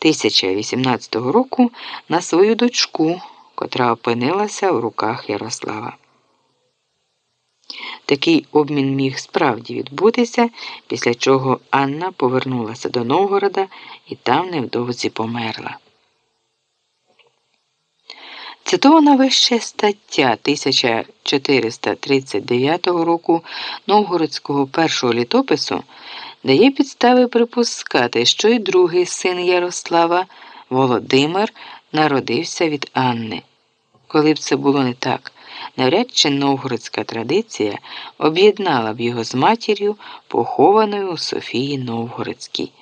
1018 року на свою дочку, котра опинилася в руках Ярослава. Такий обмін міг справді відбутися, після чого Анна повернулася до Новгорода і там невдовзі померла. Цитована вище стаття 1439 року Новгородського першого літопису дає підстави припускати, що й другий син Ярослава Володимир народився від Анни. Коли б це було не так, навряд чи новгородська традиція об'єднала б його з матір'ю, похованою у Софії Новгородській.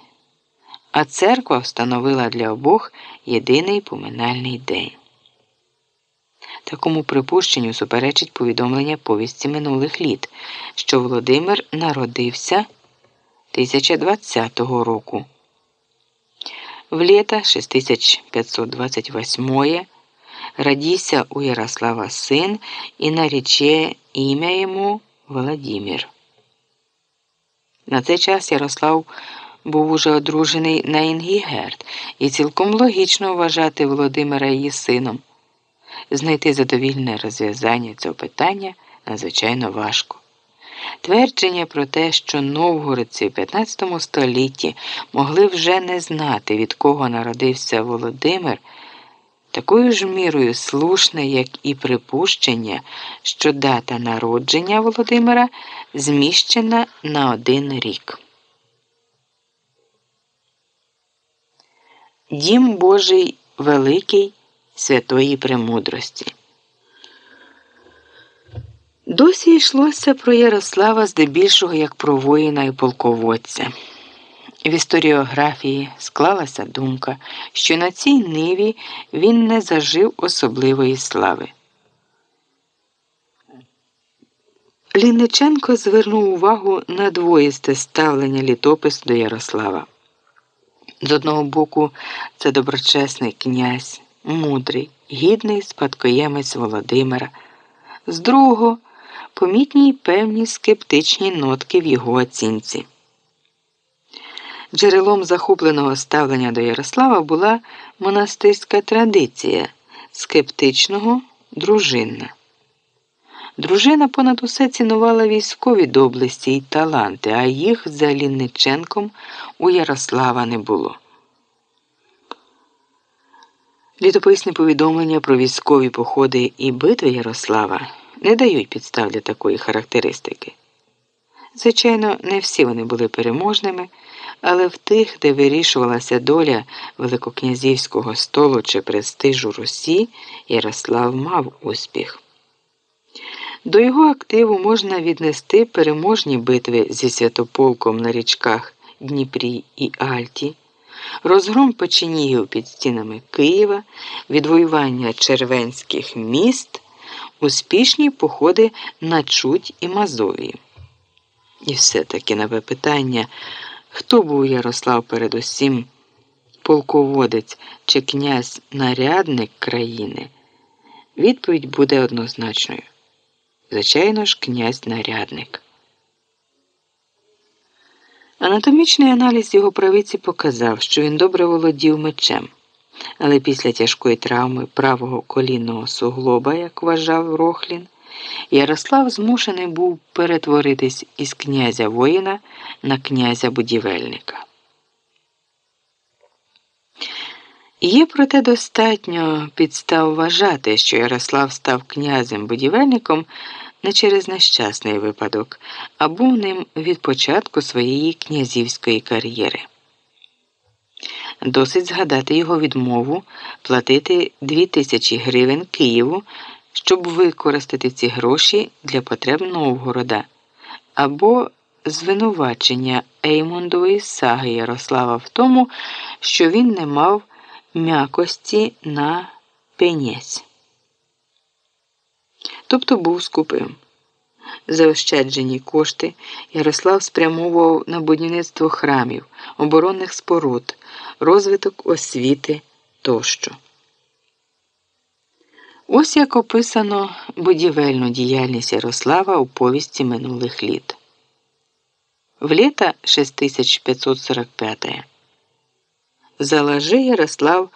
А церква встановила для обох єдиний поминальний день. Такому припущенню суперечить повідомлення повісті минулих літ, що Володимир народився 1020 року. В літа 6528 родився у Ярослава син і нарече ім'я йому Володимир. На цей час Ярослав був уже одружений на Інгігерт, і цілком логічно вважати Володимира її сином. Знайти задовільне розв'язання цього питання надзвичайно важко. Твердження про те, що новгородці в 15 столітті могли вже не знати, від кого народився Володимир, такою ж мірою слушне, як і припущення, що дата народження Володимира зміщена на один рік. Дім Божий Великий святої премудрості. Досі йшлося про Ярослава здебільшого як про воїна і полководця. В історіографії склалася думка, що на цій ниві він не зажив особливої слави. Лінниченко звернув увагу на двоїсте ставлення літопису до Ярослава. З одного боку, це доброчесний князь мудрий, гідний спадкоємець Володимира, з другого помітні певні скептичні нотки в його оцінці. Джерелом захопленого ставлення до Ярослава була монастирська традиція скептичного дружинна. Дружина понад усе цінувала військові доблесті й таланти, а їх за Лінниченком у Ярослава не було. Літописні повідомлення про військові походи і битви Ярослава не дають підстав для такої характеристики. Звичайно, не всі вони були переможними, але в тих, де вирішувалася доля Великокнязівського столу чи престижу Русі, Ярослав мав успіх. До його активу можна віднести переможні битви зі святополком на річках Дніпрі і Альті розгром печенігів під стінами Києва, відвоювання червенських міст, успішні походи на Чуть і Мазовії. І все-таки нове питання, хто був Ярослав передусім, полководець чи князь нарядник країни, відповідь буде однозначною. Звичайно ж, князь нарядник. Анатомічний аналіз його правиці показав, що він добре володів мечем, але після тяжкої травми правого колінного суглоба, як вважав Рохлін, Ярослав змушений був перетворитись із князя воїна на князя будівельника. Є проте достатньо підстав вважати, що Ярослав став князем будівельником не через нещасний випадок, а був ним від початку своєї князівської кар'єри. Досить згадати його відмову платити 2000 гривень Києву, щоб використати ці гроші для потреб Новгорода, або звинувачення Еймондової саги Ярослава в тому, що він не мав м'якості на пенєць тобто був скупим. Заощаджені кошти Ярослав спрямовував на будівництво храмів, оборонних споруд, розвиток освіти тощо. Ось як описано будівельну діяльність Ярослава у повісті минулих літ. В літа 6545 За лажи Ярослав